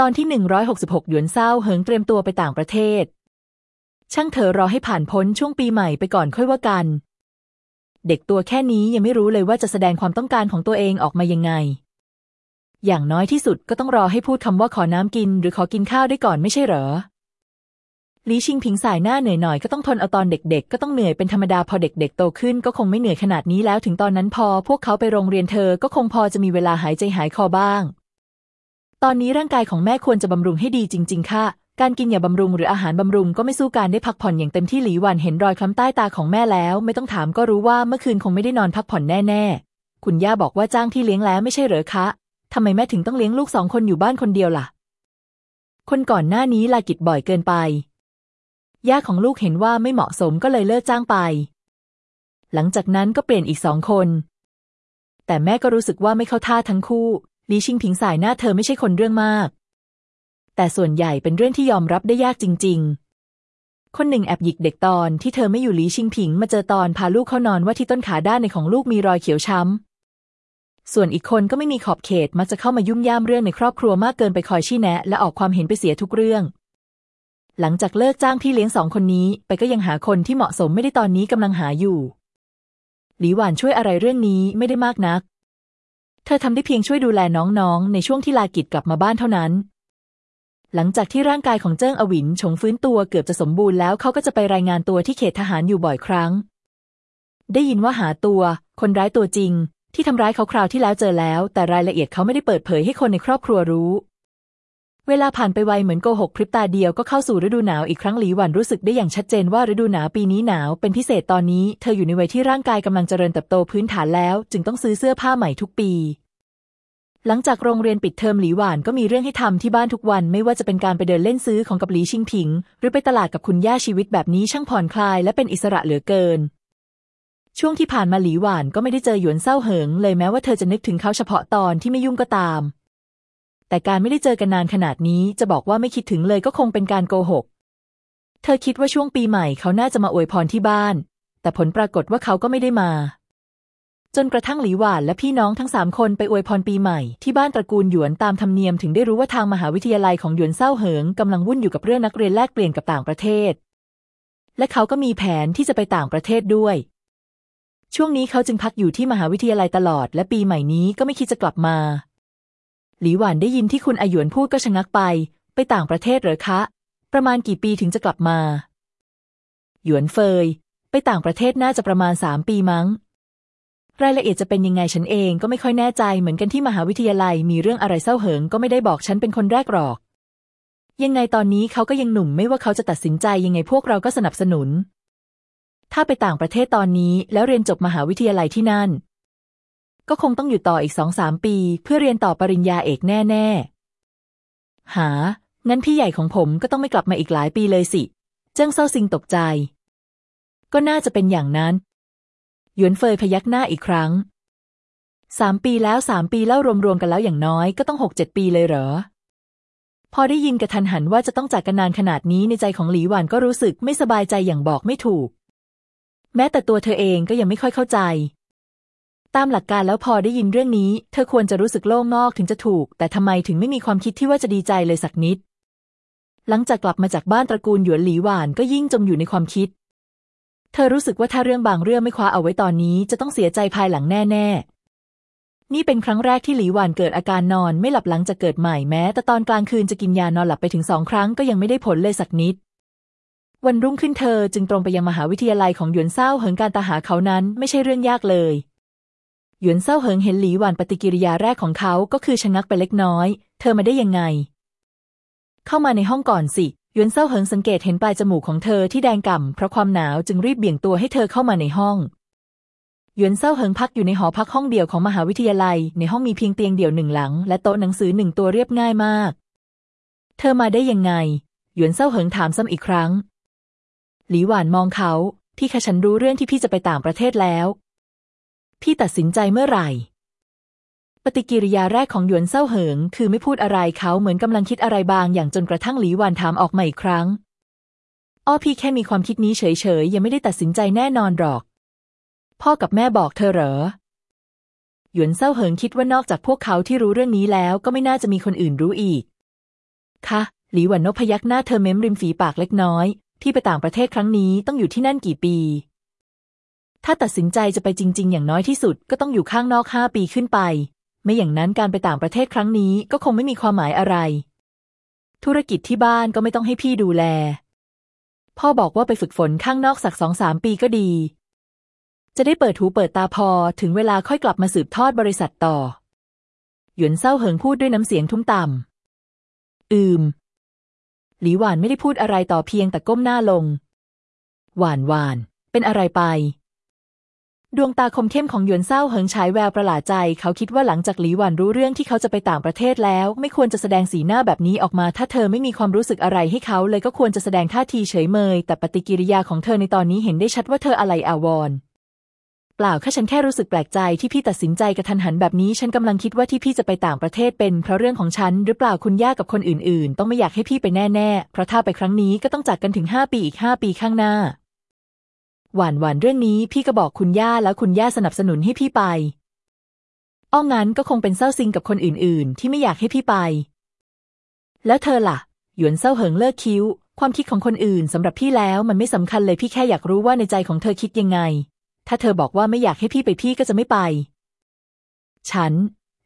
ตอนที่ 166 หยวนเศร้าเหิงเตรียมตัวไปต่างประเทศ ช่างเธอรอให้ผ่านพ้นช่วงปีใหม่ไปก่อนค่อยว่ากัน เด็กตัวแค่นี้ยังไม่รู้เลยว่าจะแสดงความต้องการของตัวเองออกมายังไง อย่างน้อยที่สุดก็ต้องรอให้พูดคำว่าขอน้ำกิน หรือขอกินข้าวได้ก่อนไม่ใช่เหรอลีชิงผิงสายหน้าเหนื่อยหน่อยก็ต้องทนเอาตอนเด็กๆ ก็ต้องเหนื่อยเป็นธรรมดาพอเด็กๆ โตขึ้นก็คงไม่เหนื่อยขนาดนี้แล้วถึงตอนนั้นพอ พวกเขาไปโรงเรียนเธอก็คงพอจะมีเวลาหายใจหายคอบ้าง ตอนนี้ร่างกายของแม่ควรจะบำรุงให้ดีจริง ๆ ค่ะ การกินอย่าบำรุงหรืออาหารบำรุงก็ไม่สู้การได้พักผ่อนอย่างเต็มที่หลีหวันเห็นรอยคล้ำใต้ตาของแม่แล้ว ไม่ต้องถามก็รู้ว่าเมื่อคืนคงไม่ได้นอนพักผ่อนแน่ๆ คุณย่าบอกว่าจ้างที่เลี้ยงแล้วไม่ใช่เหรอคะทำไมแม่ถึงต้องเลี้ยงลูกสองคนอยู่บ้านคนเดียวล่ะ คนก่อนหน้านี้ลากิจบ่อยเกินไป ย่าของลูกเห็นว่าไม่เหมาะสมก็เลยเลิกจ้างไป หลังจากนั้นก็เปลี่ยนอีกสองคน แต่แม่ก็รู้สึกว่าไม่เข้าท่าทั้งคู่ ลีชิงผิงสายหน้าเธอไม่ใช่คนเรื่องมาก แต่ส่วนใหญ่เป็นเรื่องที่ยอมรับได้ยากจริง ๆ คนหนึ่งแอบหยิกเด็กตอนที่เธอไม่อยู่ลีชิงผิง มาเจอตอนพาลูกเข้านอนว่าที่ต้นขาด้านในของลูกมีรอยเขียวช้ำ ส่วนอีกคนก็ไม่มีขอบเขตมักจะเข้ามายุ่มย่ามเรื่องในครอบครัวมากเกินไปคอยชี้แนะ และออกความเห็นไปเสียทุกเรื่อง หลังจากเลิกจ้างพี่เลี้ยงสองคนนี้ไปก็ยังหาคนที่เหมาะสมไม่ได้ตอนนี้กำลังหาอยู่หลีหวานช่วยอะไรเรื่องนี้ไม่ได้มากนัก เธอทำได้เพียงช่วยดูแลน้องๆ ในช่วงที่ลากิจกลับมาบ้านเท่านั้น หลังจากที่ร่างกายของเจิ้งอวินฉงฟื้นตัวเกือบจะสมบูรณ์แล้วเขาก็จะไปรายงานตัวที่เขตทหารอยู่บ่อยครั้ง ได้ยินว่าหาตัว คนร้ายตัวจริง ที่ทำร้ายเขาคราวที่แล้วเจอแล้ว แต่รายละเอียดเขาไม่ได้เปิดเผยให้คนในครอบครัวรู้ เวลาผ่านไปไวเหมือนโกหกพริบตาเดียวก็เข้าสู่ฤดูหนาวอีกครั้งหลีหวันรู้สึกได้อย่างชัดเจนว่าฤดูหนาวปีนี้หนาวเป็นพิเศษตอนนี้เธออยู่ในวัยที่ร่างกายกำลังเจริญเติบโตพื้นฐานแล้ว จึงต้องซื้อเสื้อผ้าใหม่ทุกปี หลังจากโรงเรียนปิดเทอมหลีหวานก็มีเรื่องให้ทำที่บ้านทุกวัน ไม่ว่าจะเป็นการไปเดินเล่นซื้อของกับหลีชิงผิง หรือไปตลาดกับคุณย่าชีวิตแบบนี้ช่างผ่อนคลายและเป็นอิสระเหลือเกินช่วงที่ผ่านมาหลีหวานก็ไม่ได้เจอหยวนเศร้าเหิงเลยแม้ว่าเธอจะนึกถึงเขาเฉพาะตอนที่ไม่ยุ่งก็ตาม แต่การไม่ได้เจอกันนานขนาดนี้จะบอกว่าไม่คิดถึงเลยก็คงเป็นการโกหก เธอคิดว่าช่วงปีใหม่เขาน่าจะมาอวยพรที่บ้าน แต่ผลปรากฏว่าเขาก็ไม่ได้มา จนกระทั่งหลีหวานและพี่น้องทั้งสามคนไปอวยพรปีใหม่ที่บ้านตระกูลหยวนตามธรรมเนียมถึงได้รู้ว่าทางมหาวิทยาลัยของหยวนเศร้าเหิงกำลังวุ่นอยู่กับเรื่องนักเรียนแลกเปลี่ยนกับต่างประเทศ และเขาก็มีแผนที่จะไปต่างประเทศด้วยช่วงนี้เขาจึงพักอยู่ที่มหาวิทยาลัยตลอด และปีใหม่นี้ก็ไม่คิดจะกลับมา หลีหวานได้ยินที่คุณอาหยวนพูดก็ชะงักไป ไปต่างประเทศเหรอคะ ประมาณกี่ปีถึงจะกลับมา หยวนเฟย ไปต่างประเทศน่าจะประมาณสามปีมั้ง รายละเอียดจะเป็นยังไงฉันเองก็ไม่ค่อยแน่ใจเหมือนกันที่มหาวิทยาลัยมีเรื่องอะไรเศร้าเหิงก็ไม่ได้บอกฉันเป็นคนแรกหรอก ยังไงตอนนี้เขาก็ยังหนุ่มไม่ว่าเขาจะตัดสินใจยังไงพวกเราก็สนับสนุน ถ้าไปต่างประเทศตอนนี้แล้วเรียนจบมหาวิทยาลัยที่นั่น ก็คงต้องอยู่ต่ออีกสองสามปี เพื่อเรียนต่อปริญญาเอกแน่ๆ หา งั้นพี่ใหญ่ของผมก็ต้องไม่กลับมาอีกหลายปีเลยสิ เจิ้งเศร้าซิงตกใจ ก็น่าจะเป็นอย่างนั้น หยวนเฟยพยักหน้าอีกครั้งสามปีแล้วสามปีแล้วรวมๆกันแล้วอย่างน้อยก็ต้องหกเจ็ดปีเลยเหรอ พอได้ยินกระทันหันว่าจะต้องจากกันนานขนาดนี้ในใจของหลีหวานก็รู้สึกไม่สบายใจอย่างบอกไม่ถูก แม้แต่ตัวเธอเองก็ยังไม่ค่อยเข้าใจ ตามหลักการแล้วพอได้ยินเรื่องนี้ เธอควรจะรู้สึกโล่งนอกถึงจะถูก แต่ทำไมถึงไม่มีความคิดที่ว่าจะดีใจเลยสักนิด หลังจากกลับมาจากบ้านตระกูลหยวนหลีหวานก็ยิ่งจมอยู่ในความคิด เธอรู้สึกว่าถ้าเรื่องบางเรื่องไม่คว้าเอาไว้ตอนนี้ จะต้องเสียใจภายหลังแน่ๆ นี่เป็นครั้งแรกที่หลีหวานเกิดอาการนอนไม่หลับหลังจากเกิดใหม่แม้ แต่ตอนกลางคืนจะกินยานอนหลับไปถึงสองครั้งก็ยังไม่ได้ผลเลยสักนิดวันรุ่งขึ้นเธอจึงตรงไปยังมหาวิทยาลัยของหยวนเศร้าเหิงการตาหาเขานั้นไม่ใช่เรื่องยากเลย หยวนเศร้าเหิงเห็นหลีหวานปฏิกิริยาแรกของเขาก็คือชะงักไปเล็กน้อย เธอมาได้ยังไง เข้ามาในห้องก่อนสิหยวนเซาเหิงสังเกตเห็นปลายจมูกของเธอที่แดงก่ำเพราะความหนาวจึงรีบเบี่ยงตัวให้เธอเข้ามาในห้องหยวนเซาเหิงพักอยู่ในหอพักห้องเดียวของมหาวิทยาลัย ในห้องมีเพียงเตียงเดี่ยวหนึ่งหลัง และโต๊ะหนังสือหนึ่งตัวเรียบง่ายมาก เธอมาได้ยังไง หยวนเซาเหิงถามซ้ำอีกครั้ง หลีหวานมองเขา พี่คะฉันรู้เรื่องที่พี่จะไปต่างประเทศแล้ว พี่ตัดสินใจเมื่อไหร่ ปฏิกิริยาแรกของหยวนเซ่าเหิง คือไม่พูดอะไรเขาเหมือนกำลังคิดอะไรบาง อย่างจนกระทั่งหลีหวานถามออกมาอีกครั้ง อ้อพี่แค่มีความคิดนี้เฉยๆ ยังไม่ได้ตัดสินใจแน่นอนหรอก พ่อกับแม่บอกเธอเหรอหยวนเซ่าเหิงคิดว่านอกจากพวกเขาที่รู้เรื่องนี้แล้วก็ไม่น่าจะมีคนอื่นรู้อีก ค่ะ หลีหวันนพยักหน้าเธอเม้มริมฝีปากเล็กน้อย ที่ไปต่างประเทศครั้งนี้ต้องอยู่ที่นั่นกี่ปี ถ้าตัดสินใจจะไปจริง ๆ อย่างน้อยที่สุดก็ต้องอยู่ข้างนอกห้าปีขึ้นไป ไม่อย่างนั้นการไปต่างประเทศครั้งนี้ก็คงไม่มีความหมายอะไร ธุรกิจที่บ้านก็ไม่ต้องให้พี่ดูแล พ่อบอกว่าไปฝึกฝนข้างนอกสักสองสามปีก็ดี จะได้เปิดหูเปิดตาพอถึงเวลาค่อยกลับมาสืบทอดบริษัทต่อ หยวนเศร้าเหิงพูดด้วยน้ำเสียงทุ้มต่ำอืม หลีหวานไม่ได้พูดอะไรต่อเพียงแต่ก้มหน้าลง หวานหวาน เป็นอะไรไป ดวงตาคมเข้มของหยวนเศร้าเหิงฉายแววประหลาดใจ เขาคิดว่าหลังจากหลีหวานรู้เรื่องที่เขาจะไปต่างประเทศแล้ว ไม่ควรจะแสดงสีหน้าแบบนี้ออกมา ถ้าเธอไม่มีความรู้สึกอะไรให้เขาเลยก็ควรจะแสดงท่าทีเฉยเมย แต่ปฏิกิริยาของเธอในตอนนี้เห็นได้ชัดว่าเธออะไรอาวรณ์เปล่าแค่ฉันแค่รู้สึกแปลกใจที่พี่ตัดสินใจกระทันหันแบบนี้ ฉันกำลังคิดว่าที่พี่จะไปต่างประเทศเป็นเพราะเรื่องของฉัน หรือเปล่าคุณย่ากับคนอื่นๆ ต้องไม่อยากให้พี่ไปแน่ๆเพราะถ้าไปครั้งนี้ก็ต้องจากกันถึงห้าปีอีกห้าปีข้างหน้า หวานหวานเรื่องนี้พี่ก็บอกคุณย่าแล้วคุณย่าสนับสนุนให้พี่ไปอ้องั้นก็คงเป็นเศร้าซิงกับคนอื่น ๆ ที่ไม่อยากให้พี่ไป แล้วเธอล่ะ หยวนเศร้าเหิงเลิกคิ้ว ความคิดของคนอื่นสำหรับพี่แล้วมันไม่สำคัญเลยพี่แค่อยากรู้ว่าในใจของเธอคิดยังไง ถ้าเธอบอกว่าไม่อยากให้พี่ไปพี่ก็จะไม่ไป ฉัน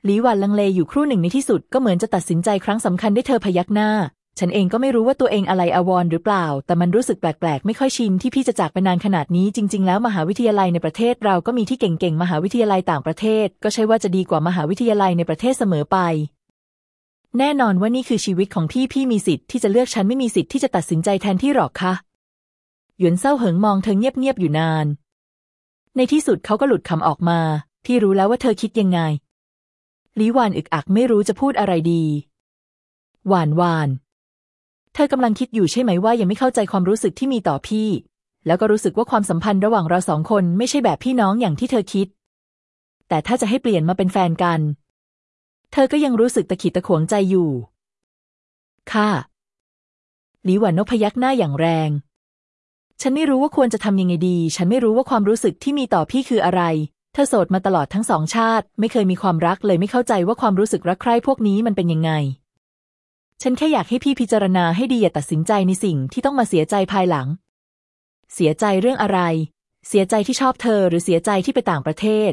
หลีหวันลังเลอยู่ครู่หนึ่งในที่สุดก็เหมือนจะตัดสินใจครั้งสำคัญได้เธอพยักหน้า ฉันเองก็ไม่รู้ว่าตัวเองอะไรอาวรหรือเปล่า แต่มันรู้สึกแปลกๆ ไม่ค่อยชินที่พี่จะจากไปนานขนาดนี้ จริง ๆ แล้วมหาวิทยาลัยในประเทศเราก็มีที่เก่งๆ มหาวิทยาลัยต่างประเทศ ก็ใช่ว่าจะดีกว่ามหาวิทยาลัยในประเทศเสมอไป แน่นอนว่านี่คือชีวิตของพี่พี่มีสิทธิ์ที่จะเลือกฉันไม่มีสิทธิ์ที่จะตัดสินใจแทนที่หรอกคะหยวนเศร้าเหิงมองเธอเงียบๆอยู่นาน ในที่สุดเขาก็หลุดคำออกมา พี่รู้แล้วว่าเธอคิดยังไงลิวานอึกอักไม่รู้จะพูดอะไรดี หวานหวาน เธอกำลังคิดอยู่ใช่ไหมว่ายังไม่เข้าใจความรู้สึกที่มีต่อพี่ แล้วก็รู้สึกว่าความสัมพันธ์ระหว่างเราสองคนไม่ใช่แบบพี่น้องอย่างที่เธอคิด แต่ถ้าจะให้เปลี่ยนมาเป็นแฟนกัน เธอก็ยังรู้สึกตะขิดตะขวงใจอยู่ ค่ะหลีหวันนกพยักหน้าอย่างแรง ฉันไม่รู้ว่าควรจะทำยังไงดี ฉันไม่รู้ว่าความรู้สึกที่มีต่อพี่คืออะไร เธอโสดมาตลอดทั้งสองชาติ ไม่เคยมีความรักเลยไม่เข้าใจว่าความรู้สึกรักใคร่พวกนี้มันเป็นยังไง ฉันแค่อยากให้พี่พิจารณาให้ดีอย่าตัดสินใจในสิ่งที่ต้องมาเสียใจภายหลัง เสียใจเรื่องอะไร เสียใจที่ชอบเธอหรือเสียใจที่ไปต่างประเทศ